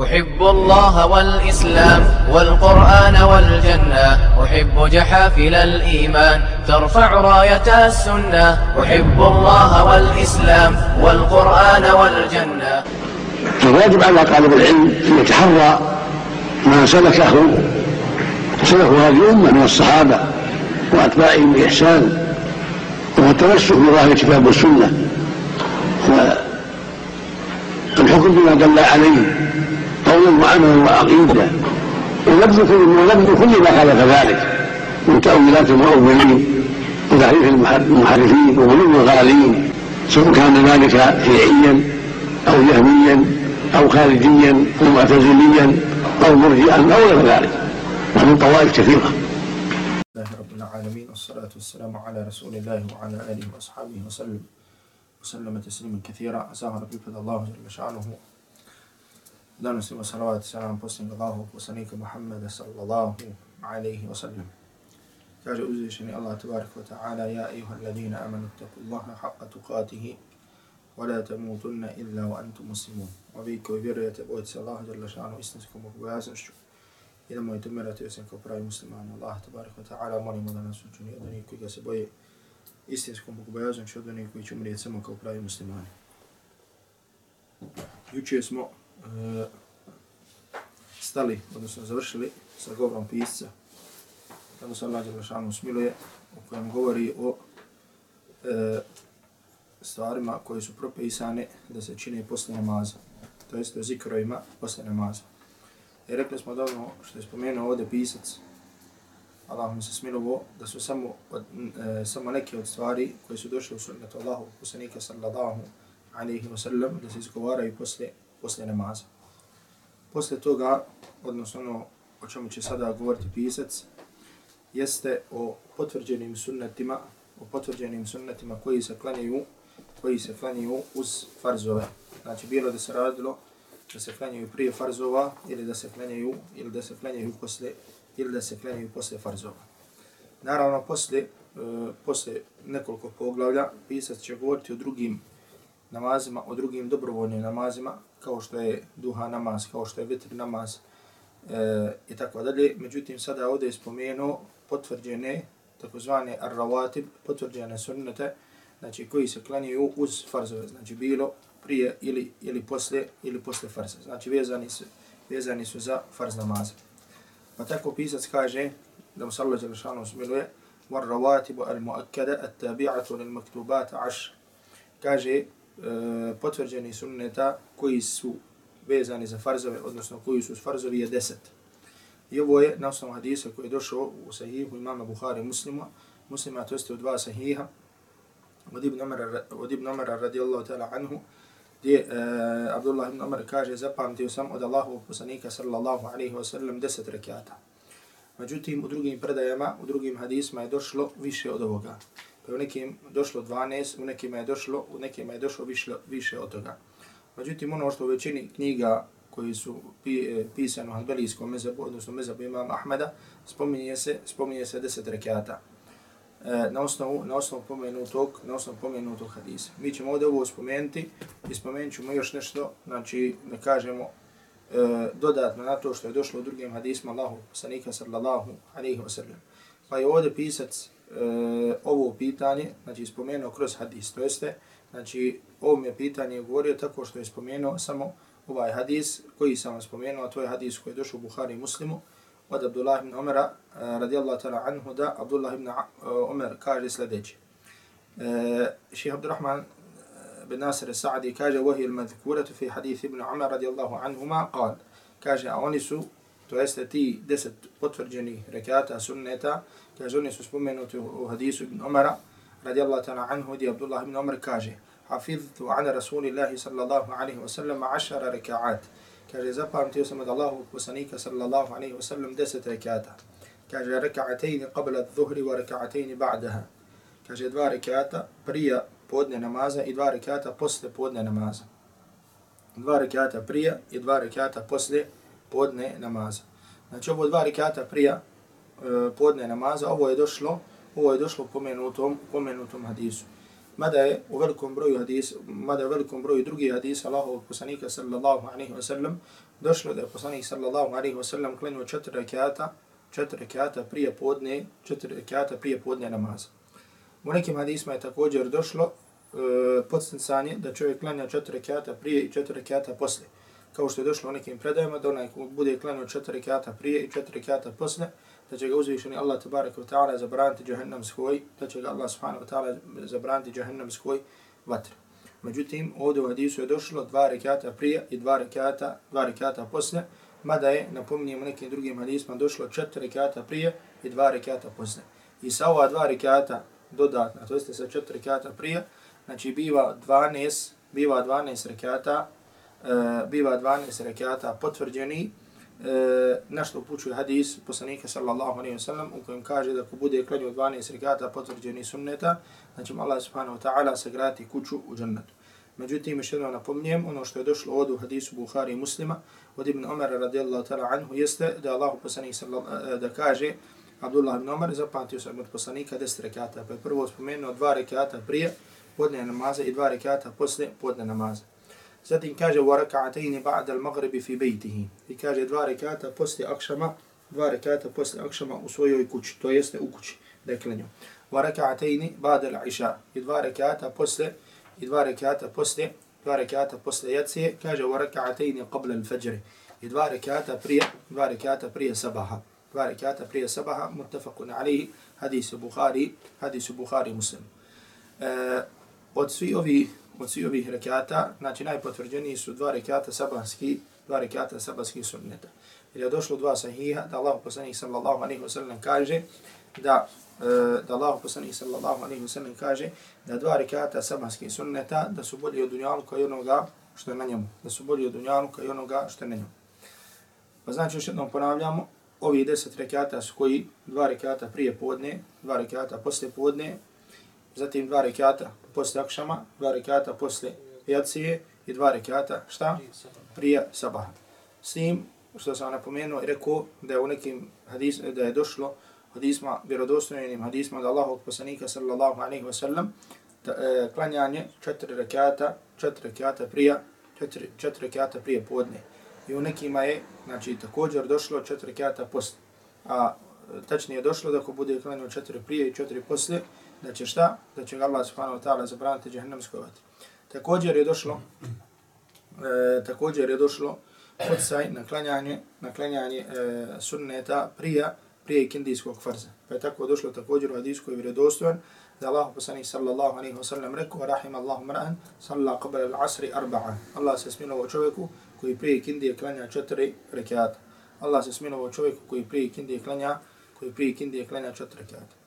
أحب الله والإسلام والقرآن والجنة. أحب جحافل الإيمان ترفع راية السنة. أحب الله والإسلام والقرآن والجنة. فالواجب على طالب العلم أن يتحرى ما سلكه سلكه هذه الأمة من الصحابة وأتباعهم بإحسان وهو التمسك بظاهر الكتاب والسنة. فالحكم بما دل عليه قولا وعملا وعقيدة. كل ونبذ كل ما خالف ذلك. من تأويلات المؤولين وتحريف المحرفين وغلو الغالين سواء كان ذلك شيعيا أو جهميا أو خارجيا أو معتزليا أو مرجئا أو غير ذلك. ومن طوائف كثيرة. الله رب العالمين والصلاة والسلام على رسول الله وعلى آله وأصحابه وسلم. وسلم تسليما كثيرا. أساه ربي فضل الله جل شأنه. Donosimo salavat salam posljednog Allahog poslanika Muhammeda sallallahu alaihi wa sallam. Kaže uzvišeni Allah tabarik wa ta'ala Ja ayuha alladhina amanu taku Allaha haqqa tukatihi wa la tamutunna illa wa antum muslimun. A vi koji vjerujete bojite se Allah jalla šanu istinskom obojaznošću i da mojte umirati osim kao pravi muslimani. Allah tabarik wa ta'ala molimo da nas učini od onih koji ga se boje istinskom obojaznošću od onih koji će umrijeti samo kao pravi muslimani. Juče smo e, stali, odnosno završili sa govorom pisca, kako se Allah Đelešanu smiluje, u kojem govori o e, stvarima koje su propisane da se čine posle namaza, to jest o zikrovima posle namaza. I rekli smo da ono što je spomenuo ovdje pisac, Allah mi se smilovo, da su samo, od, e, samo neke od stvari koje su došle u sunnetu Allahu, poslanika sallallahu alaihi wa sallam, da se izgovaraju posle poslije namaza. Poslije toga, odnosno ono o čemu će sada govoriti pisac, jeste o potvrđenim sunnetima, o potvrđenim sunnetima koji se klanjaju, koji se klanjaju uz farzove. Znači, bilo da se radilo da se klanjaju prije farzova ili da se klanjaju ili da se klanjaju posle ili da se klanjaju posle farzova. Naravno, posle, e, posle nekoliko poglavlja pisac će govoriti o drugim namazima, o drugim dobrovoljnim namazima, kao što je duha namaz, kao što je vitr namaz e, i tako dalje. Međutim, sada ovdje je spomenuo potvrđene, takozvane ar-rawatib, potvrđene sunnete, znači koji se klanjuju uz farzove, znači bilo prije ili, ili posle ili posle farza. Znači vezani su, vezani su za farz namaze. Pa tako pisac kaže, da mu sallahu alaihi wa sallam smiluje, والرواتب المؤكدة التابعة للمكتوبات عشر. Kaže, e, E, potvrđeni sunneta koji su vezani za farzove, odnosno koji su farzovi je deset. I ovo je na osnovu hadisa koji je došao u sahihu imama Buhari muslima, muslima to jeste u dva sahiha, od Ibn Omara, od Ibn Omara radijallahu ta'ala anhu, gdje uh, Abdullah ibn Omar kaže, zapamtio sam od Allahu poslanika sallallahu alaihi wa sallam deset rekiata. Međutim, u drugim predajama, u drugim hadisma je došlo više od ovoga pa u nekim došlo 12, u nekim je došlo, u nekim je došlo više, više od toga. Međutim, ono što u većini knjiga koji su pi, e, pisane u Hanbelijskom mezabu, odnosno mezabu imama Ahmeda, spominje se, spominje se deset rekiata. E, na osnovu, na osnovu pomenutog, na osnovu pomenutog hadisa. Mi ćemo ovdje ovo spomenuti i spomenut ćemo još nešto, znači, da kažemo, e, dodatno na to što je došlo u drugim hadisma Allahu sanika sallallahu alaihi wa sallam. Pa je ovdje pisac e, ovo pitanje, znači spomenuo kroz hadis, to jeste, znači ovo mi je pitanje govorio tako što je spomenuo samo ovaj hadis koji sam vam spomenuo, a to je hadis koji je došao u Buhari muslimu, od Abdullah ibn Umara, uh, radijallahu ta'ala anhu, da Abdullah ibn uh, Umar kaže sljedeće. Uh, Ših Abdurrahman bin Nasir Sa'adi kaže, وهي المذكورة في حديث ابن عمر رضي الله عنهما قال, kaže, a oni su, to jeste ti deset potvrđenih rekata sunneta, kaže oni su spomenuti u hadisu ibn Omara, radijallahu ta'ala anhu di Abdullah ibn Umar kaže hafidhtu ana rasulillahi sallallahu alaihi wa sallam ašara reka'at. Kaže zapamtio sam od Allahu poslanika sallallahu alaihi wa sallam deset rekata. Kaže reka'atejni qabla dhuhri wa reka'atejni ba'daha. Kaže dva rekata prija podne namaza i dva rekata posle podne namaza. Dva rekata prija i dva rekata posle podne namaza znači ovo dva rekata prija E, podne namaza, ovo je došlo, ovo je došlo pomenutom, pomenutom hadisu. mada je u velikom broju hadis, mada je u velikom broju drugih hadisa Allahovog poslanika sallallahu alejhi ve sellem došlo da je poslanik sallallahu alejhi ve sellem klanjao četiri rekata, četiri rekata prije podne, četiri rekata prije podne namaza. U nekim hadisma je također došlo e, podstancanje da čovjek klanja četiri rekata prije i četiri rekata poslije. Kao što je došlo u nekim predajama, da onaj bude klanio četiri rekiata prije i četiri rekiata posle, da će ga uzvišeni Allah tabaraka wa ta'ala zabraniti džahennam svoj, da će ga Allah subhanahu wa ta'ala zabraniti džahennam svoj vatre. Međutim, ovdje u hadisu je došlo dva rekiata prije i dva rekiata, dva rekiata posle, mada je, napominjem u nekim drugim hadisma, došlo četiri rekiata prije i dva rekiata posle. I sa ova dva rekiata dodatna, to jeste sa četiri rekiata prije, znači biva 12, biva 12 rekiata, e, biva 12 rekiata potvrđeni, e, nešto upućuje hadis poslanika sallallahu alaihi wa sallam u kojem kaže da ko bude klanio 12 rekata potvrđeni sunneta, znači Allah subhanahu wa ta'ala sagrati kuću u džennetu. Međutim, još jedno napomnijem, ono što je došlo od u hadisu Bukhari i muslima, od Ibn Omara radijallahu ta'ala anhu, jeste da Allah poslanik sallallahu e, da kaže Abdullah ibn Omar zapamtio sam od poslanika 10 rekata, pa je prvo spomenuo dva rekata prije podne namaza i dva rekata posle podne namaza. Zatim kaže wa rak'atayn ba'da al-maghrib fi baytihi. I kaže dva rekata posle akšama, dva rekata posle akšama u svojoj kući, to jeste u kući, da je klanio. Wa rak'atayn ba'da al-isha. I dva rekata posle i dva rekata posle dva rekata posle jacije, kaže wa rak'atayn qabla al-fajr. I dva rekata prije, dva rekata prije sabaha. Dva rekata prije sabaha, muttafaqun alayhi, hadis Buhari, hadis Buhari Muslim. E, od svi ovi od svih ovih rekata, znači najpotvrđeniji su dva rekata sabahski, dva rekata sabahski sunneta. Jer je došlo dva sahiha da Allah poslanih sallallahu alaihi wa sallam kaže da e, da Allah poslanih sallallahu alaihi wa sallam kaže da dva rekata sabahski sunneta da su bolji od dunjaluka i onoga što je na njemu. Da su bolji od dunjaluka i onoga što je na njemu. Pa znači još jednom ponavljamo, ovi deset rekata su koji dva rekata prije podne, dva rekata posle podne, zatim dva rekata posle akšama, dva rekata posle jacije i dva rekata, šta? Prije sabaha. S tim, što sam napomenuo, rekao da je u nekim hadis, da je došlo hadisma, vjerodostojnim hadisma da Allahog poslanika sallallahu alaihi wa sallam, da, e, klanjanje četiri rekata, četiri rekata prije, četiri, četiri rekata prije podne. I u nekima je, znači, također došlo četiri rekata posle. A e, tačnije je došlo da ako bude klanjao četiri prije i četiri posle, da će šta? Da će Allah subhanahu wa ta'ala zabraniti džahnemskoj vatri. Također je došlo, e, također je došlo podsaj na klanjanje, na klanjanje e, sunneta prija, prije kindijskog farza. Pa je tako došlo također u hadijskoj vjerodostojan da Allah poslanih sallallahu alaihi wa sallam rekao rahim Allahu mra'an salla qabla al-asri arba'a. Allah se smilovao čovjeku koji prije kindije klanja četiri rekiata. Allah se smilovao čovjeku koji prije kindije klanja koji prije kindije klanja četiri rekiata.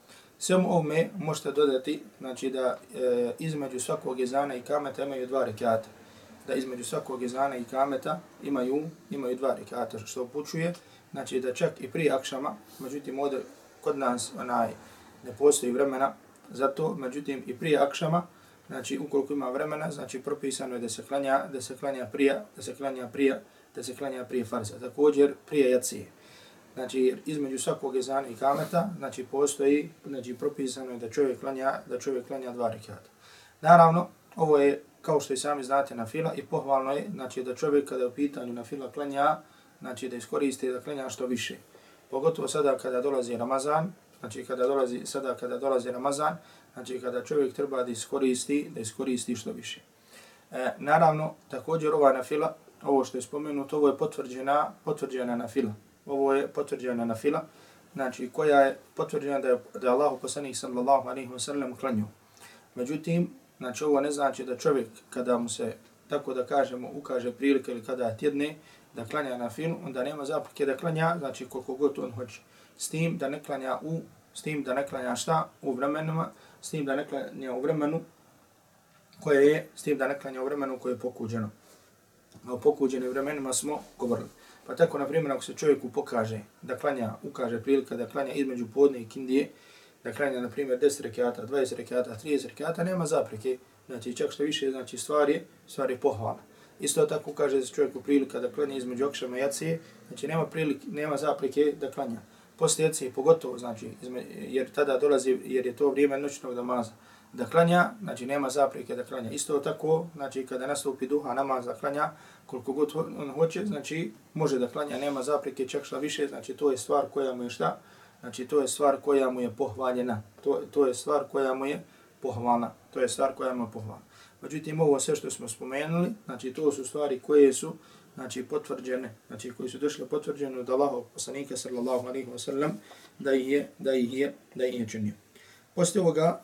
Svemu ovome možete dodati znači da e, između svakog jezana i kameta imaju dva rekata. Da između svakog jezana i kameta imaju, imaju dva rekata, što upućuje. Znači da čak i prije akšama, međutim ovdje kod nas onaj, ne postoji vremena za to, međutim i prije akšama, znači ukoliko ima vremena, znači propisano je da se klanja, da se klanja prije, da se klanja prije, da se klanja prije farza. Također prije jacije znači između svakog ezana i kameta, znači postoji, znači propisano je da čovjek klanja, da čovjek klanja dva rekata. Naravno, ovo je kao što i sami znate na fila i pohvalno je, znači da čovjek kada je u pitanju na fila klanja, znači da iskoristi da klanja što više. Pogotovo sada kada dolazi Ramazan, znači kada dolazi sada kada dolazi Ramazan, znači kada čovjek treba da iskoristi, da iskoristi što više. E, naravno, također ova na fila, ovo što je spomenuto, ovo je potvrđena, potvrđena na fila ovo je potvrđena na fila, znači koja je potvrđena da je, da je Allah poslanih sallallahu alaihi wa sallam klanio. Međutim, znači ovo ne znači da čovjek kada mu se, tako da kažemo, ukaže prilike ili kada tjedne da klanja na filu, onda nema zapreke da klanja, znači koliko god on hoće. S tim da ne klanja u, s tim da ne klanja šta u vremenima, s tim da ne klanja u vremenu koje je, s tim da ne klanja u vremenu koje je pokuđeno. O pokuđenim vremenima smo govorili. Pa tako, na primjer, ako se čovjeku pokaže da klanja, ukaže prilika da klanja između podne i kindije, da klanja, na primjer, 10 rekiata, 20 rekiata, 30 rekiata, nema zapreke. Znači, čak što više, znači, stvari, stvari pohvala. Isto tako kaže se čovjeku prilika da klanja između okšama i jacije, znači, nema, prilik, nema zapreke da klanja. Poslije jacije, pogotovo, znači, izme, jer tada dolazi, jer je to vrijeme noćnog namaza. da klanja, znači nema zapreke da klanja. Isto tako, znači kada nastupi duha namaz da klanja, koliko god on hoće, znači može da klanja, nema zapreke, čak šta više, znači to je stvar koja mu je šta? Znači to je stvar koja mu je pohvaljena. To, to je stvar koja mu je pohvalna. To je stvar koja mu je pohvalna. Međutim, ovo sve što smo spomenuli, znači to su stvari koje su znači potvrđene, znači koji su došle potvrđene od Allahov poslanika sallallahu alejhi ve sellem da ih je da ih je da ih je činio. Posle ovoga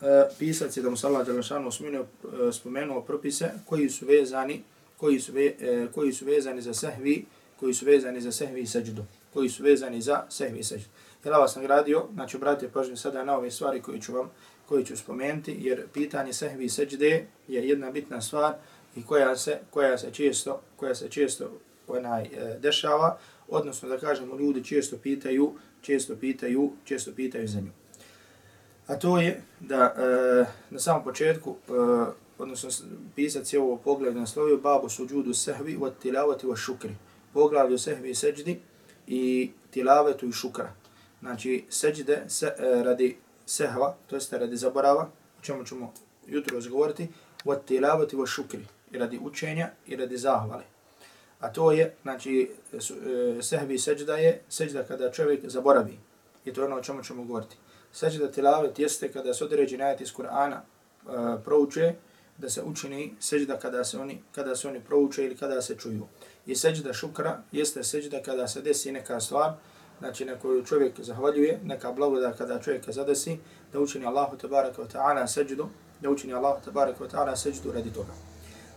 e, pisac je da mu sallallahu alejhi ve sellem spomenuo, e, spomenuo propise koji su vezani koji su ve, e, koji su vezani za sehvi, koji su vezani za sehvi i seđdu, koji su vezani za sehvi i seđdu. Jel vas nagradio, znači obratite pažnju sada na ove stvari koje ću vam koji ću spomenuti, jer pitanje sehvi i seđde je jedna bitna stvar i koja se koja se često koja se često onaj e, dešava. Odnosno da kažemo ljudi često pitaju često pitaju često pitaju za nju. A to je da e, na samom početku e, odnosno pisac je ovo pogled naslovio babu suđudu sehvi od tilavati wa šukri Poglavlje sehvi i seđdi i tilavetu i šukra znači seđde se, e, radi sehva to jeste radi zaborava o čemu ćemo jutro razgovoriti od tilavati wa šukri i radi učenja i radi zahvale. A to je, znači, e, i seđda je seđda kada čovjek zaboravi. I to je ono o čemu ćemo govoriti. Seđda tilavet jeste kada se određeni ajat iz Kur'ana uh, prouče, da se učini seđda kada se oni kada se oni prouče ili kada se čuju. I seđda šukra jeste seđda kada se desi neka stvar, znači na koju čovjek zahvaljuje, neka blagoda kada čovjek zadesi, da učini Allahu tabaraka wa ta'ala seđdu, da učini Allahu tabaraka wa ta'ala seđdu radi toga.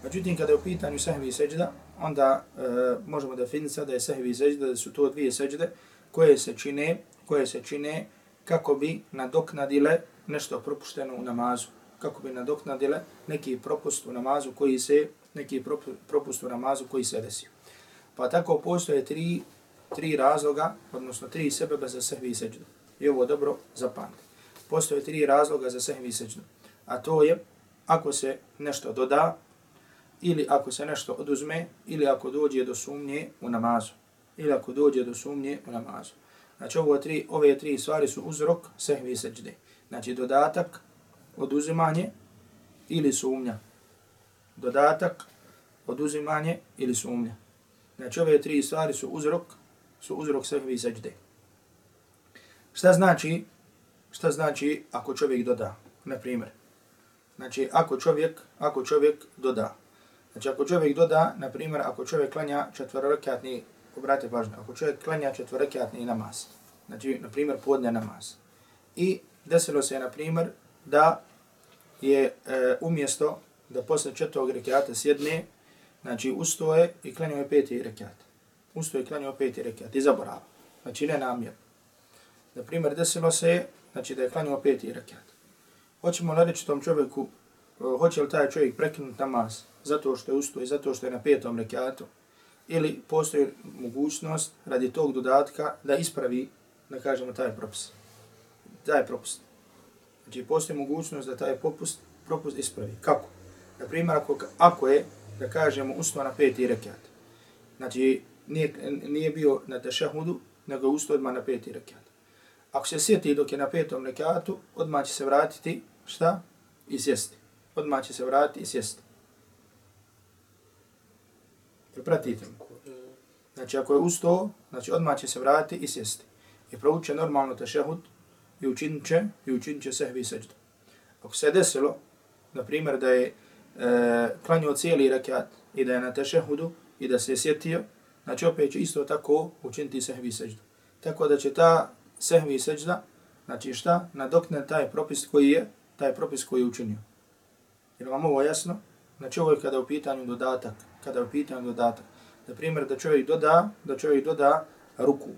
Međutim, kada je u pitanju sehvi i seđda, onda e, možemo definisati da je sehvi i seđda, da su to dvije seđde koje se čine, koje se čine kako bi nadoknadile nešto propušteno u namazu. Kako bi nadoknadile neki propust u namazu koji se, neki propust u namazu koji se desio. Pa tako postoje tri, tri razloga, odnosno tri sebebe za sehvi i seđdu. I ovo dobro zapamte. Postoje tri razloga za sehvi i seđdu. A to je, ako se nešto doda, ili ako se nešto oduzme, ili ako dođe do sumnje u namazu. Ili ako dođe do sumnje u namazu. Znači ovo tri, ove tri stvari su uzrok sehvi seđde. Znači dodatak, oduzimanje ili sumnja. Dodatak, oduzimanje ili sumnja. Znači ove tri stvari su uzrok, su uzrok sehvi seđde. Šta znači, šta znači ako čovjek doda, na primjer. Znači ako čovjek, ako čovjek doda, Znači ako čovjek doda, na primjer, ako čovjek klanja četvrrekatni, obrate pažnju, ako čovjek klanja četvrrekatni namaz, znači na primjer podne namaz, i desilo se na primjer da je e, umjesto da posle četvrtog rekiata sjedne, znači ustoje i klanio je peti rekiat. Ustoje i klanio peti rekiat i zaborava. Znači ne namjer. Na primjer, desilo se znači, da je klanio peti rekiat. Hoćemo li reći tom čovjeku, e, hoće li taj čovjek prekinuti namaz zato što je ustoje, i zato što je na petom rekiatu, ili postoji mogućnost radi tog dodatka da ispravi, da kažemo, taj propust. Taj propust. Znači, postoji mogućnost da taj popust, propust ispravi. Kako? Na primjer, ako, ako je, da kažemo, ustao na peti rekiat, znači, nije, nije bio na tešahudu, nego ustao odmah na peti rekiat. Ako se sjeti dok je na petom rekiatu, odmah će se vratiti, šta? I sjesti. Odmah će se vratiti i sjesti. Pratite mi. Znači, ako je ustao, znači odmah će se vratiti i sjesti. I prouče normalno tešahud, i učinit će, i učinit će sehvi seđdu. Ako se desilo, na primjer, da je e, klanio cijeli rakat i da je na tešehudu i da se je sjetio, znači opet će isto tako učiniti sehvi seđdu. Tako da će ta sehvi seđda, znači šta, nadokne taj propis koji je, taj propis koji je učinio. Jer vam ovo jasno? Znači ovo je kada je u pitanju dodatak kada je u pitanju dodatak. Na primjer, da čovjek doda, da čovjek doda ruku.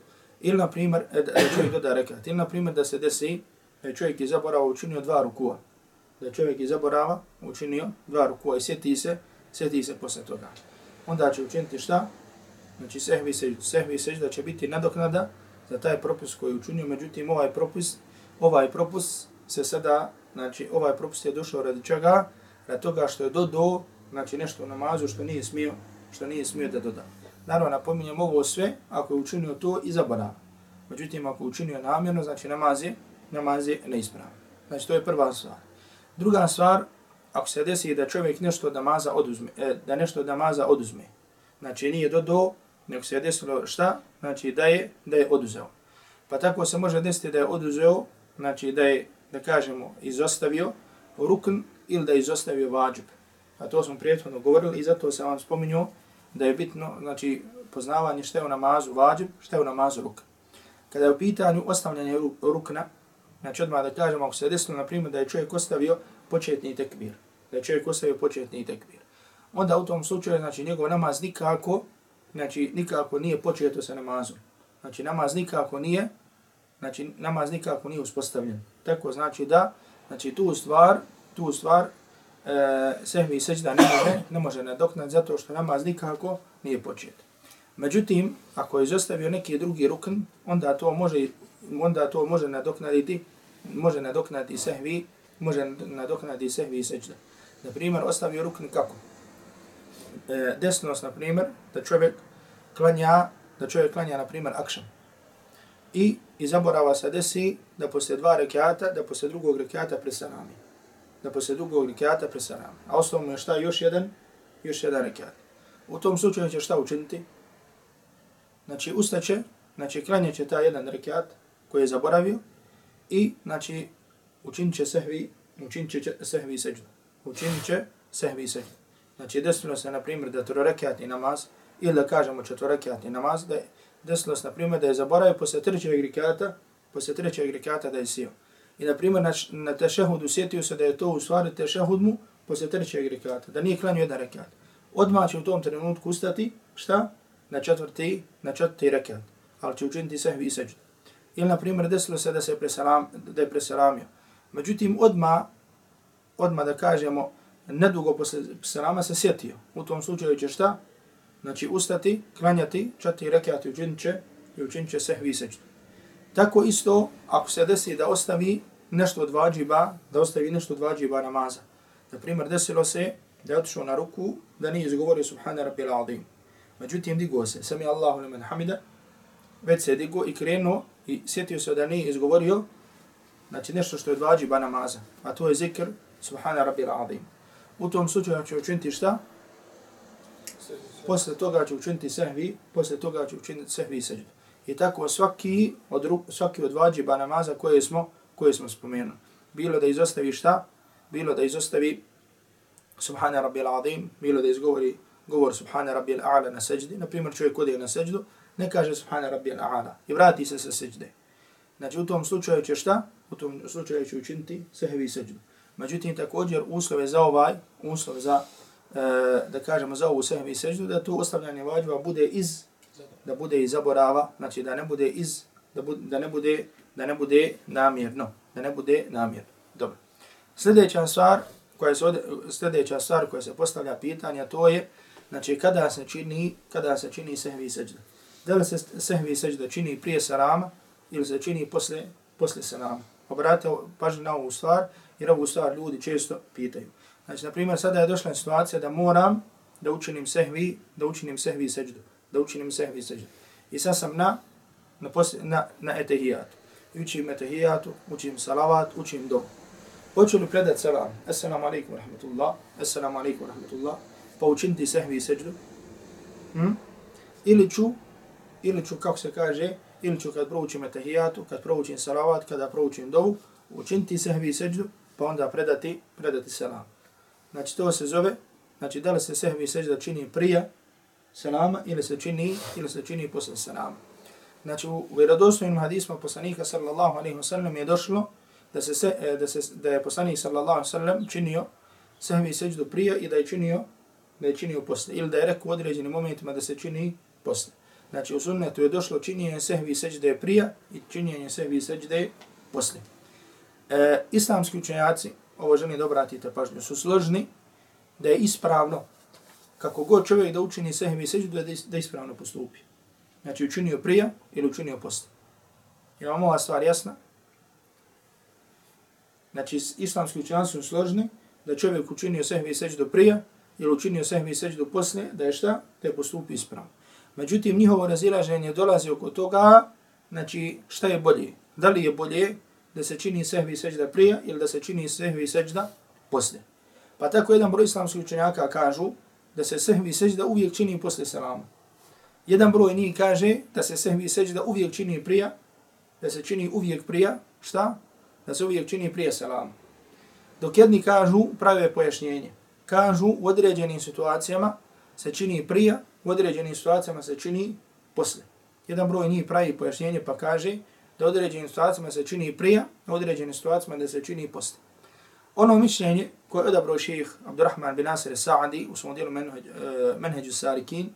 Ili, na primjer, e, da čovjek doda rekat. Ili, na primjer, da se desi da čovjek je zaborava učinio dva rukua. Da čovjek je zaborava učinio dva rukua i sjeti se, sjeti se posle toga. Onda će učiniti šta? Znači, sehvi se, sehvi se da će biti nadoknada za taj propus koji je učinio. Međutim, ovaj propus, ovaj propus se sada, znači, ovaj propus je došao radi čega? Radi toga što je dodao znači nešto u namazu što nije smio, što nije smio da doda. Naravno, napominjem ovo sve, ako je učinio to i zaborava. Međutim, ako je učinio namjerno, znači namaz je, namaz je neispravan. Znači, to je prva stvar. Druga stvar, ako se desi da čovjek nešto od namaza oduzme, e, da nešto od namaza oduzme, znači nije dodao, nego se je desilo šta? Znači da je, da je oduzeo. Pa tako se može desiti da je oduzeo, znači da je, da kažemo, izostavio rukn ili da je izostavio vađub. A to smo prijetno govorili i zato sam vam spominjao da je bitno, znači, poznavanje šta je u namazu vađib, šta je u namazu ruk. Kada je u pitanju ostavljanje rukna, znači odmah da kažemo, ako se desilo, na primjer, da je čovjek ostavio početni tekbir, da je čovjek ostavio početni tekbir, onda u tom slučaju, znači, njegov namaz nikako, znači, nikako nije početo sa namazom. Znači, namaz nikako nije, znači, namaz nikako nije uspostavljen. Tako znači da, znači, tu stvar, tu stvar, Eh, e, sehvi seđda ne može, ne može nadoknati zato što namaz nikako nije počet. Međutim, ako je izostavio neki drugi rukn, onda to može, onda to može nadoknaditi, može nadoknaditi sehvi, može nadoknaditi sehvi seđda. Na primjer, ostavio rukn kako? Eh, e, desnost, na primjer, da čovjek klanja, da čovjek klanja, na primjer, akšan. I, i zaborava se desi da poslije dva rekiata, da poslije drugog rekiata presanami. Da poslije drugog rekiata presanami. A osnovno je šta? Još jedan, još jedan rekiat. U tom slučaju će šta učiniti? Znači, ustaće, znači, klanje će ta jedan rekiat koji je zaboravio i, znači, učinit će sehvi, učinit će sehvi seđu. Učinit će sehvi seđu. Znači, desilo se, na primjer, da trorekiatni namaz, ili da kažemo četvorekiatni namaz, da je desilo se, na primjer, da je zaboravio posle trećeg rekiata, posle trećeg rekiata da je sio. I, na primjer, na, na tešehudu sjetio se da je to u stvari tešehud mu posle trećeg rekata, da nije klanio jedan rekat. Odmah će u tom trenutku ustati, šta? Na četvrti, na četvrti rekat. Ali će učiniti sehvi i seđu. Ili, na primjer, desilo se da se presalam, da je presalamio. Međutim, odma odma da kažemo, nedugo posle selama se sjetio. U tom slučaju će šta? Znači, ustati, klanjati, četiri rekiati učinit će i učinit će sehvi seđu. Tako isto, ako se desi da ostavi nešto od vađiba, da ostavi nešto od vađiba namaza. Na primjer, desilo se da je otišao na ruku, da nije izgovorio Subhana Rabbil Adim. Međutim, digo se, sami Allahu liman hamida, već se digo i krenuo i sjetio se da nije izgovorio znači nešto što je od vađiba namaza, a to je zikr Subhana Rabbil Adim. U tom slučaju će učiniti šta? Posle toga će učiniti sehvi, posle toga će učiniti sehvi seđu. I tako svaki od, svaki od vađiba namaza koje smo, koje smo spomenuli. Bilo da izostavi šta? Bilo da izostavi Subhana Rabbil Azim, bilo da izgovori govor Subhana Rabbil A'la na seđdi. Naprimjer, čovjek kod je na seđdu, ne kaže Subhana Rabbil A'la i vrati se sa seđde. Znači, u tom slučaju će šta? U tom slučaju će učiniti sehvi seđdu. Međutim, također, uslove za ovaj, uslov za, e, da kažemo, za ovu sehvi seđdu, da to ostavljanje vađiva bude iz, da bude iz zaborava, znači da ne bude iz, da, bude, da ne bude, da ne bude namjerno, da ne bude namjerno. Dobro. Sljedeća stvar, koja se, sljedeća stvar koja se postavlja pitanja, to je, znači, kada se čini, kada se čini sehvi seđda. Da li se sehvi seđda čini prije sarama ili se čini posle, posle sarama? Obratite pažnju na ovu stvar, jer ovu stvar ljudi često pitaju. Znači, na primjer, sada je došla situacija da moram da učinim sehvi, da učinim sehvi seđdu, da učinim sehvi seđdu. I sad sam na, na, posle, na, na etehijatu. Učim etehijatu, učim salavat, učim do. Hoću li predati salam? Assalamu alaikum wa rahmatullah, assalamu alaikum wa rahmatullah, pa učiniti sehvi seđdu? Hm? Ili ću, ili ću, kako se kaže, ili ću kad proučim etahijatu, kad proučim salavat, kada proučim dovu, učiniti sehvi seđdu, pa onda predati, predati selam. Znači to se zove, znači da li se sehvi seđda čini prije selama ili se čini, ili se čini posle selama. Znači u vjerodostojnim hadisma poslanika sallallahu alaihi wa sallam je došlo da, se, se, e, da, se, da je poslanik sallallahu alaihi wa sallam činio sehvi seđdu prije i da je činio da je činio posle. Ili da je rekao u određenim momentima da se čini posle. Znači u sunnetu je došlo činjenje sehvi seđde prije i činjenje sehvi seđde posle. E, islamski učenjaci, ovo želim da obratite pažnju, su složni da je ispravno kako god čovjek da učini sehvi seđde da, da ispravno postupi. Znači učinio prija ili učinio posle. Je vam ova stvar jasna? Znači islamski učenjaci su složni da čovjek učinio sehvi do prija ili učinio sehvi do posle, da je šta? Da je postupi ispravno. Međutim, njihovo razilaženje dolazi oko toga, znači, šta je bolje? Da li je bolje da se čini sehvi seđda prije ili da se čini sehvi seđda poslije. Pa tako jedan broj islamskih učenjaka kažu da se sehvi seđda uvijek čini posle selama. Jedan broj njih kaže da se sehvi seđda uvijek čini prija, da se čini uvijek prija, šta? Da se uvijek čini prije selama. Dok jedni kažu, prave pojašnjenje, kažu u određenim situacijama se čini prija, u određenim situacijama se čini posle. Jedan broj njih pravi pojašnjenje pa kaže da u određenim situacijama se čini prija, u određenim situacijama da se čini posle. Ono mišljenje koje je odabrao šeheh Abdurrahman bin Nasir Sa'adi u svom dijelu Menheđu Sarikin,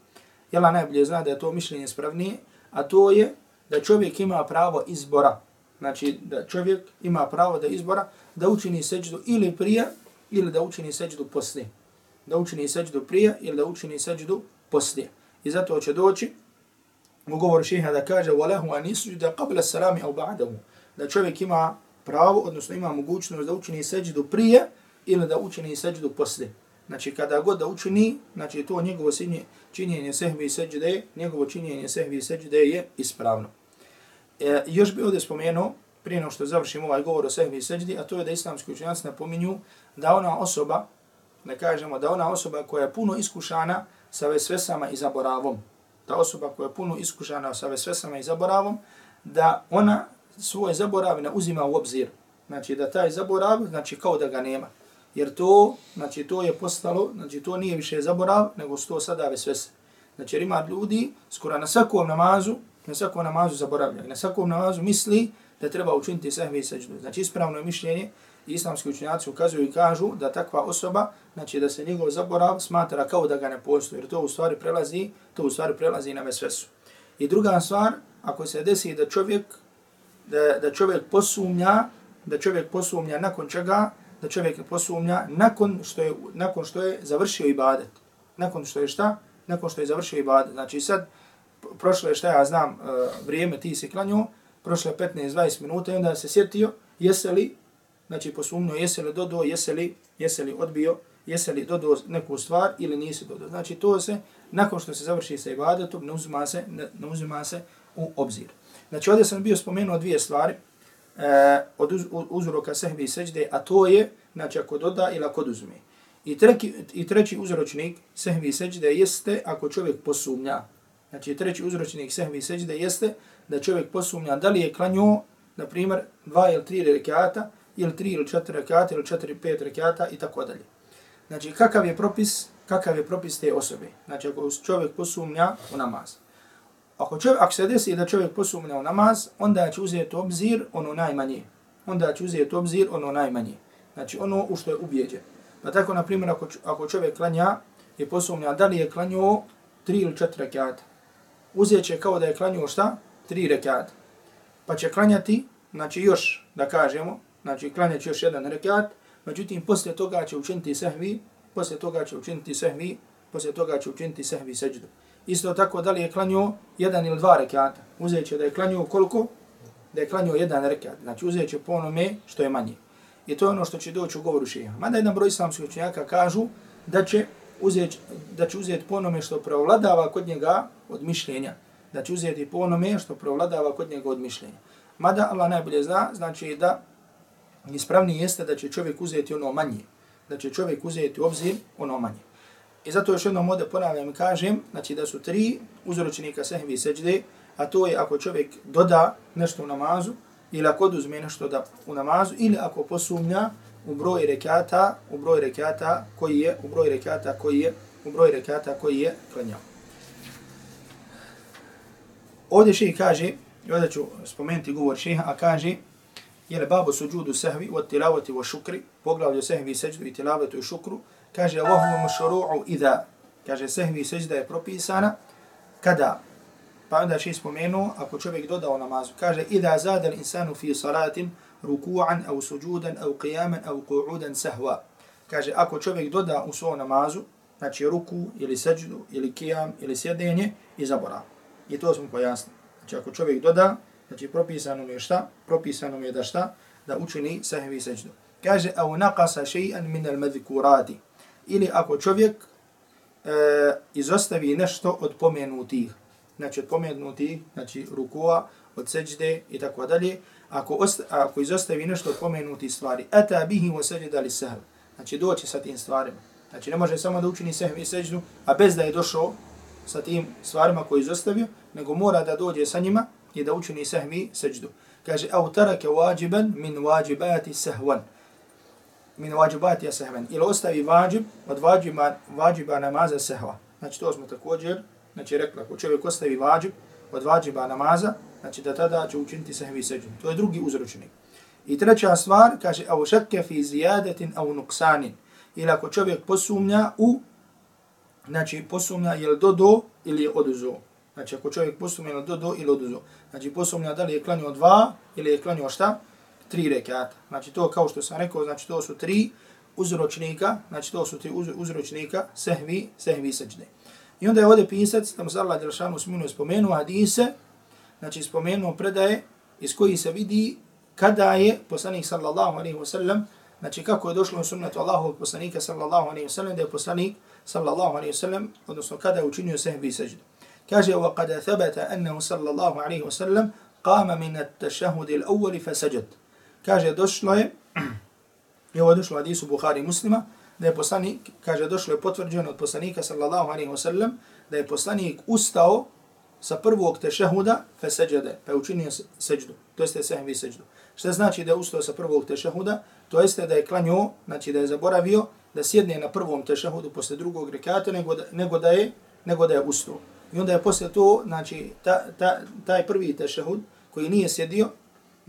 jela najbolje zna da je to mišljenje spravnije, a to je da čovjek ima pravo izbora. Znači da čovjek ima pravo da izbora da učini seđdu ili prije ili da učini seđdu poslije. Da učini seđdu prije ili da učini seđdu poslije. I zato će doći u govoru šeha da kaže وَلَهُ أَنِ إِسْجُدَ قَبْلَ السَّلَامِ أَوْ بَعْدَهُ Da čovjek ima pravo, odnosno ima mogućnost da učini seđdu prije ili da učini seđdu poslije. Znači kada god da učini, znači to njegovo činjenje sehvi i seđde, njegovo činjenje sehvi i seđde je ispravno. E, još bi ovdje spomenuo, prije no što završimo ovaj govor o sehvi i seđdi, a to je da islamski učenjaci napominju da ona osoba, da kažemo da ona osoba koja je puno iskušana sa vesvesama i zaboravom, ta osoba koja je puno iskušana sa vesvesama i zaboravom, da ona svoj zaborav ne uzima u obzir. Znači da taj zaborav, znači kao da ga nema. Jer to, znači to je postalo, znači to nije više zaborav, nego sto sada vesvese. Znači jer ima ljudi skoro na svakom namazu, na svakom namazu zaboravlja. Na svakom namazu misli da treba učiniti sehvi i seđdu. Znači ispravno mišljenje, islamski učenjaci ukazuju i kažu da takva osoba, znači da se njegov zaborav smatra kao da ga ne postoji, jer to u stvari prelazi, to u stvari prelazi na vesvesu. I druga stvar, ako se desi da čovjek, da, da čovjek posumnja, da čovjek posumnja nakon čega, da čovjek posumnja nakon što je, nakon što je završio ibadet. Nakon što je šta? Nakon što je završio ibadet. Znači sad, prošlo je šta ja znam, uh, vrijeme ti se klanio, prošlo je 15-20 minuta i onda se sjetio, jese li, znači posumnio, jese li dodo, jese li, jese li odbio, jese li dodo neku stvar ili nisi dodo. Znači to se, nakon što se završi sa ibadetom, ne uzima se, ne, ne uzima se u obzir. Znači ovdje sam bio spomenuo dvije stvari e, od uz, uzroka sehbi i seđde, a to je, znači ako doda ili ako oduzme. I, treki, I treći uzročnik sehbi i seđde jeste ako čovjek posumnja. Znači treći uzročnik sehbi i seđde jeste da čovjek posumnja da li je klanio, na primjer, dva ili tri rekata, ili tri ili četiri rekata, ili četiri, pet rekata i tako dalje. Znači, kakav je propis, kakav je propis te osobe? Znači, ako čovjek posumnja u namaz. Ako, čovjek, ako se desi da čovjek posumne u namaz, onda će uzeti obzir ono najmanje. Onda će uzeti obzir ono najmanje. Znači, ono u što je ubijeđen. Pa tako, na primjer, ako, ako čovjek klanja, i posumnja da li je klanio tri ili četiri rekata. Uzet će kao da je klanio šta? tri rekiata. Pa će klanjati, znači još da kažemo, znači klanjati još jedan rekiat, međutim poslije toga će učiniti sehvi, poslije toga će učiniti sehvi, poslije toga će učiniti sehvi seđdu. Isto tako da li je klanio jedan ili dva rekata. uzet će da je klanio koliko? Da je klanio jedan rekat. znači uzet će po onome što je manje. I to je ono što će doći u govoru šeha. Mada jedan broj islamskih učenjaka kažu da će uzeti da će uzeti po onome što preovladava kod njega od mišljenja da će uzeti po onome što provladava kod njega od mišljenja. Mada Allah najbolje zna, znači da ispravni jeste da će čovjek uzeti ono manje. Da će čovjek uzeti u obzir ono manje. I zato još jednom ovdje ponavljam i kažem, znači da su tri uzročnika sehvi i seđde, a to je ako čovjek doda nešto u namazu, ili ako oduzme nešto da u namazu, ili ako posumnja u broj rekata, u broj rekata koji je, u broj rekata koji je, u broj rekata koji je klanjao. Ovdje šeji kaže, i ovdje ću spomenuti govor šeha, a kaže, jele babo suđudu sehvi, od tilavati wa šukri, poglavlju sehvi seđdu i tilavatu i šukru, kaže, vohu mušuru'u idha, kaže, sehvi seđda je propisana, kada, pa onda še spomenu, ako čovjek dodao namazu, kaže, idha zadal insanu fi salatin, ruku'an, au suđudan, au qiyaman, au qu'udan sehva. Kaže, ako čovjek doda u svoj namazu, znači ruku, ili seđdu, ili qiyam, ili sjedenje, i zabora. I to smo pojasnili. Znači ako čovjek doda, znači propisano mu je šta? Propisano mu je da šta? Da učini sahvi seđdu. Kaže, au naqasa še'an min al madhkurati. Ili ako čovjek e, izostavi nešto od pomenutih. Znači od pomenutih, znači rukua, od seđde i tako dalje. Ako, osta, ako izostavi nešto od pomenutih stvari, eta bihi wa seđda li sehv, Znači doći sa tim stvarima. Znači ne može samo da učini sehvi seđdu, a bez da je došao sa tim stvarima koje je izostavio, nego mora da dođe sa njima i da učini sehvi seđdu. Kaže, au tarake wajiban min wajibati sehvan. Min vađibati sehven. Ili ostavi vađib od vađiba, vađiba namaza sehva. Znači to smo također, znači rekla, ako čovjek ostavi vađib od vađiba namaza, znači da tada će učiniti sehvi seđun. To je drugi uzročnik. I treća stvar, kaže, au šakke fi zijadetin au nuksanin. Ili ako čovjek posumnja u, znači posumnja je li dodo ili je oduzo. Znači ako čovjek posumnja je li dodo ili oduzo. Znači posumnja da li je klanio dva ili je klanio šta? Tri rekata. Znači to kao što sam rekao, znači to su tri uzročnika, znači to su tri uzročnika sehvi, sehvi seđde. I onda je ovdje pisac, tamo se Allah Đelšanu sminu spomenuo hadise, znači spomenuo predaje iz koji se vidi kada je poslanik sallallahu alaihi wa sallam, znači kako je došlo u sunnetu Allahovog poslanika sallallahu alaihi wa sallam, da je poslanik sallallahu alaihi wa sallam, odnosno kada je učinio sehbi seždu. Kaže, وَقَدَ ثَبَتَ أَنَّهُ صلى الله عليه وسلم قام من التشهد الأول فسجد. Kaže, došlo je, je ovo došlo hadisu Buhari muslima, da je poslanik, kaže, došlo je potvrđeno od poslanika sallallahu alaihi wasallam, da je poslanik ustao sa prvog tešehuda fe seđade, pa je učinio seđdu, to jeste sehvi seđdu. Šta znači da je ustao sa prvog tešehuda? To jeste da je klanio, znači da je zaboravio da sjedne na prvom tešehudu posle drugog rekata nego da, nego da je nego da je ustao. I onda je posle to, znači ta, ta, taj prvi tešehud koji nije sjedio,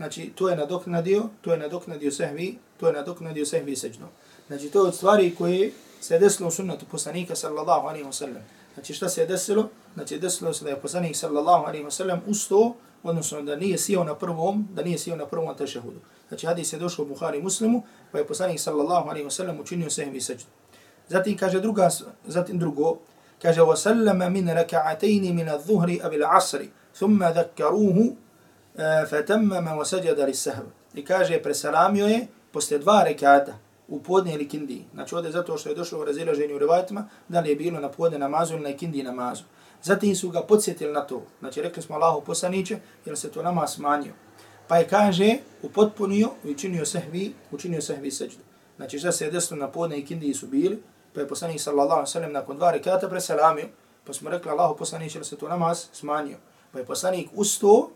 znači to je nadoknadio, to je nadoknadio sehvi, to je nadoknadio sehvi seđdu. Znači to je od stvari koje se desilo u sunnetu poslanika sallallahu alaihi wa sallam. Znači šta se je desilo? Znači desilo se da je poslanik sallallahu alaihi wa sallam ustao odnosno da nije sjeo na prvom, da nije sjeo na prvom tešehudu. Znači hadis je došao u Buhari muslimu, pa je poslanik sallallahu alaihi wa sallam učinio sehvi seđu. Zatim kaže druga, zatim drugo, kaže وَسَلَّمَ sallama رَكَعَتَيْنِ مِنَ min أَبِ الْعَصْرِ abil ذَكَّرُوهُ thumma E, dhakkaruhu fatammama wa sajada sahv. I kaže presalamio je posle dva rekata u podne ili kindi. Znači ovdje zato što je došlo u razilaženju u rivajtima, da li je bilo na podne namazu ili na kindi namazu. Zatim su ga podsjetili na to. Znači, rekli smo Allahu poslaniće, jer se to nama smanjio. Pa je kaže, upotpunio i učinio sehvi, učinio sehvi seđdu. Znači, šta se je desilo na podne i kindi su bili, pa je poslanik sallallahu sallam nakon dva rekata preselamio, pa smo rekli Allahu poslaniće, jer se to nama smanjio. Pa je poslanik usto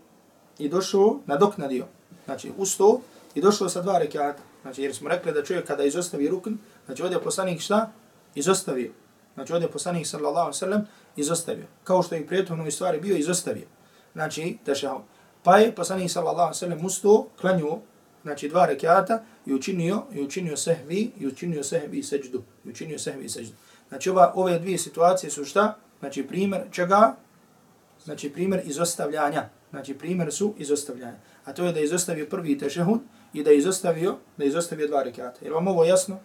i došao, nadoknadio. Znači, ustao i došao sa dva rekata. Znači, jer smo rekli da čovjek kada izostavi rukn, znači ovdje poslanik šta? Izostavio. Znači ovdje poslanik sallallahu sallam izostavio. Kao što je i prijetovno stvari bio izostavio. Znači, dešao. Pa je poslanik sallallahu sallam ustao, klanio znači dva rekiata i učinio, i učinio sehvi, i učinio sehvi seđdu. I učinio sehvi seđdu. Znači ova, ove dvije situacije su šta? Znači primjer čega? Znači primjer izostavljanja. Znači primjer su izostavljanja. A to je da izostavio prvi tešehud i da izostavio, da izostavio dva rekiata. Jer vam ovo jasno?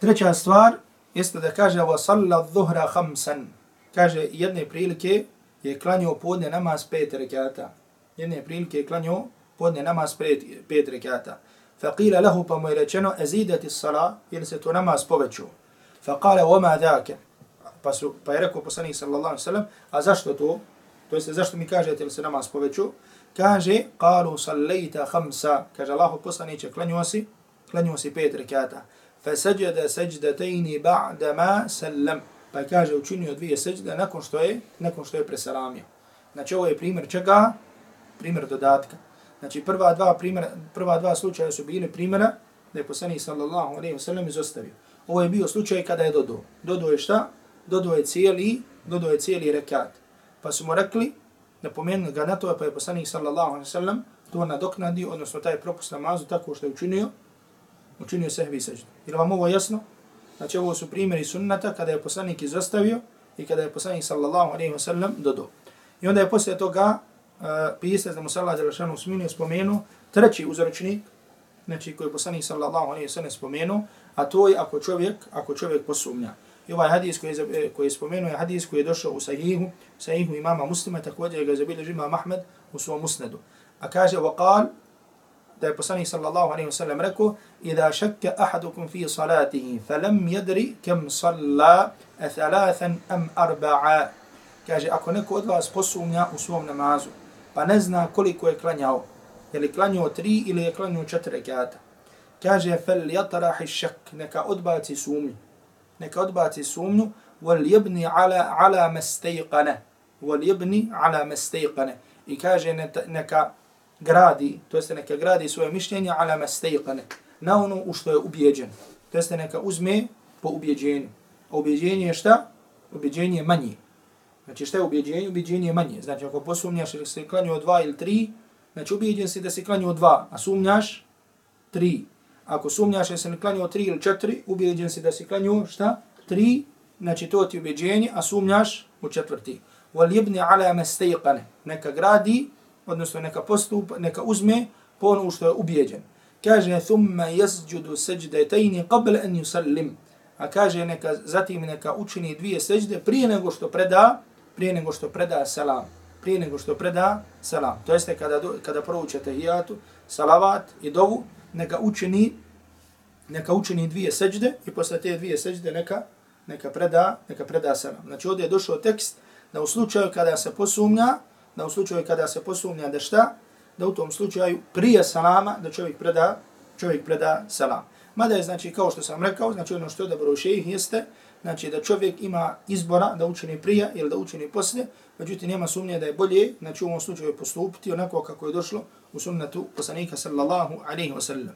Treća stvar jeste da kaže wa الظُّهْرَ خَمْسًا khamsan. Kaže jedne prilike je klanio podne namaz pet rekata. Jedne prilike je klanio podne namaz pet, pet rekata. Fa qila lahu pa mu je rečeno ezidati sala ili se to namaz poveću. Fa kale oma. Pa, su, pa je rekao poslanik sallallahu alaihi sallam, a zašto to? To jest zašto mi kažete da se namaz poveću? Kaže qalu sallaita khamsa, kaže Allahu poslanice klanjuo si, klanjuo si pet rekata. Fa sajada sajdatayn ba'da ma sallam. Pa kaže učinio dvije sejdje nakon što je nakon što je preselamio. Znači ovo je primjer čega? Primjer dodatka. Znači prva dva primjera, prva dva slučaja su bili primjera da je poslanik sallallahu alejhi ve sellem izostavio. Ovo je bio slučaj kada je dodao. Dodao je šta? Dodao je cijeli, dodao je cijeli rekat. Pa su mu rekli da ga na to pa je poslanik sallallahu alaihi sallam to nadoknadio, odnosno taj propust namazu tako što je učinio, učinio sehvi seždu. Je vam ovo jasno? Znači ovo su primjeri sunnata kada je poslanik izostavio i kada je poslanik sallallahu alaihi wa sallam dodao. I onda je poslije toga uh, pisac da mu sallallahu alaihi wa sallam spomenu treći uzročnik, znači koji je poslanik sallallahu alaihi wa sallam spomenu, a to je ako čovjek, ako čovjek posumnja. I ovaj hadis koji je, koji je spomenuo je hadis koji je došao u sahihu, sahihu imama muslima, također ga zabilježi imam Ahmed u svom musnedu. A kaže, وقال, da je poslanik sallallahu alaihi wa sallam rekao إذا شك أحدكم في صلاته فلم يدري كم صلى ثلاثا أم أربعا kaže ako neko od vas posumnja u svom namazu pa ne zna koliko je klanjao je li klanjao tri ili je klanjao četiri rekata kaže fel yatrahi shak neka odbaci sumnju neka odbaci sumnju wal yabni ala ala mastayqana wal yabni ala mastayqana i kaže neka gradi to jest neka gradi svoje mišljenje ala mastayqana na ono u što je ubeđen to jest neka uzme po ubeđenju a ubeđenje je šta? Ubeđenje je manje. Znači šta je ubeđenje ubeđenje je manje. Znači ako posumnjaš ili se klanju dva ili tri znači ubeđen si da se klanju dva a sumnjaš tri. Ako sumnjaš da se ne klanio tri ili četiri, ubijeđen si da se klanio šta? Tri, znači to ti ubijeđenje, a sumnjaš u četvrti. Wal yibni ala mastayqana neka gradi odnosno neka postup neka uzme po ono što je ubijeđen kaže thumma yasjudu seđdetajni qabla an yusallim. A kaže neka zatim neka učini dvije seđde prije nego što preda prije nego što preda selam prije nego što preda selam to jeste kada kada proučete hijatu, salavat i dovu neka učini neka učini dvije sećde i posle te dvije sećde neka neka preda neka preda selam. Znači ovdje je došao tekst da u slučaju kada se posumnja da u slučaju kada se posumnja da šta da u tom slučaju prije salama da čovjek preda čovjek preda selam. Mada je znači kao što sam rekao znači ono što je dobro šejih jeste znači da čovjek ima izbora da učini prije ili da učini poslije međutim nema sumnje da je bolje znači u ovom slučaju postupiti onako kako je došlo وسنة وسنيك صلى الله عليه وسلم.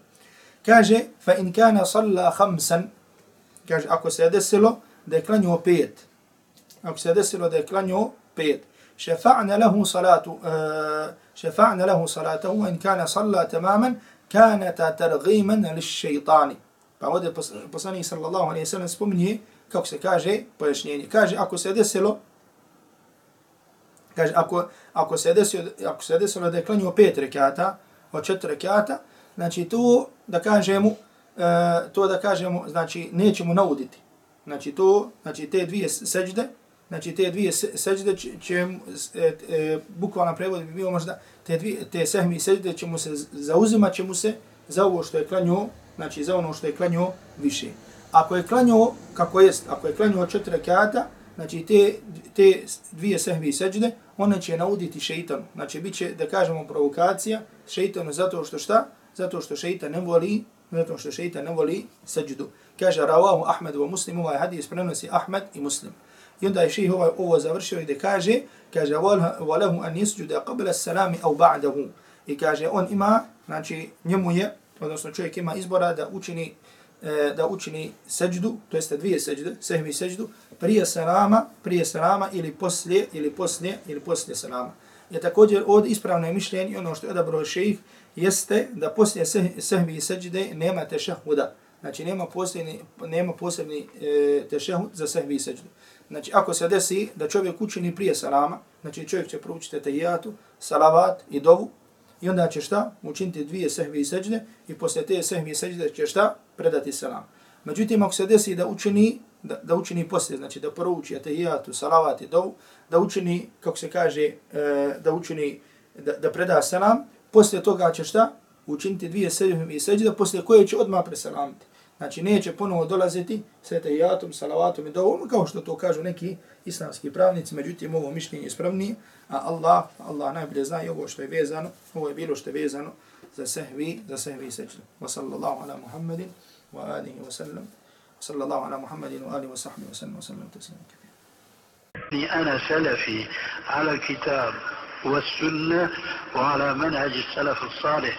كاجي فإن كان صلى خمسا كاجي أكو سيدسلو ديكلانيو بيت. أكو سيدسلو ديكلانيو بيت. شفعنا له صلاة آه شفعنا له صلاته وإن كان صلى تماما كانت ترغيما للشيطان. فأودي بصني صلى الله عليه وسلم سبمني كاكسي كاجي بيشنيني كاجي أكو سيدسلو Kaže, ako, ako, se desilo, ako se desilo da je klanio pet rekata, od četiri rekata, znači tu da kažemo, e, to da kažemo, znači nećemo nauditi. Znači to, znači te dvije seđde, znači te dvije seđde će, će e, e, bukvalno prevod bi bio možda, te, dvije, te sehmi seđde ćemo se zauzimat ćemo se za ovo što je klanio, znači za ono što je klanio više. Ako je klanio, kako jest, ako je klanio četiri rekata, znači te, te dvije sehmi seđde, ona će nauditi šeitanu. Znači, bit će, da kažemo, provokacija šeitanu zato što šta? Zato što šeitan ne voli, zato što šeitan ne voli sađudu. Kaže, ravahu Ahmed wa muslim, ovaj hadis prenosi Ahmed i muslim. I onda je ših ovaj ovo završio i da kaže, kaže, walahu an yasjuda qabla salami au ba'dahu. I kaže, on ima, znači, njemu je, odnosno čovjek ima izbora da učini E, da učini seđdu, to jeste dvije seđde, sehvi seđdu, prije salama, prije salama ili poslije, ili poslije, ili poslije salama. Je također od ispravne mišljenje, ono što je odabro šeih, jeste da poslije sehvi seđde nema tešahuda. Znači nema posebni, nema posebni e, tešahud za sehvi seđdu. Znači ako se desi da čovjek učini prije salama, znači čovjek će proučiti tajijatu, salavat i dovu, I onda će šta? Učiniti dvije sehvi i seđde i posle te sehvi i seđde će šta? Predati selam. Međutim, ako se desi da učini, da, da učini poslije, znači da prouči atahijatu, salavat i dovu, da učini, kako se kaže, e, da učini, da, da preda selam, posle toga će šta? Učiniti dvije sehvi i seđde, posle koje će odmah preselamiti. Znači, neće ponovo dolaziti sa atahijatom, salavatom i dovom, kao što to kažu neki islamski pravnici, međutim, ovo mišljenje je spravnije, a Allah, Allah najbolje zna i ovo što je vezano, ovo je bilo što je vezano za sehvi, za sehvi seđu. Wa sallallahu ala Muhammedin wa alihi wa sallam. Wa sallallahu ala Muhammedin wa alihi wa sahbihi wa sallam wa sallam taslimu kafir. أنا سلفي على الكتاب والسنة وعلى منهج السلف الصالح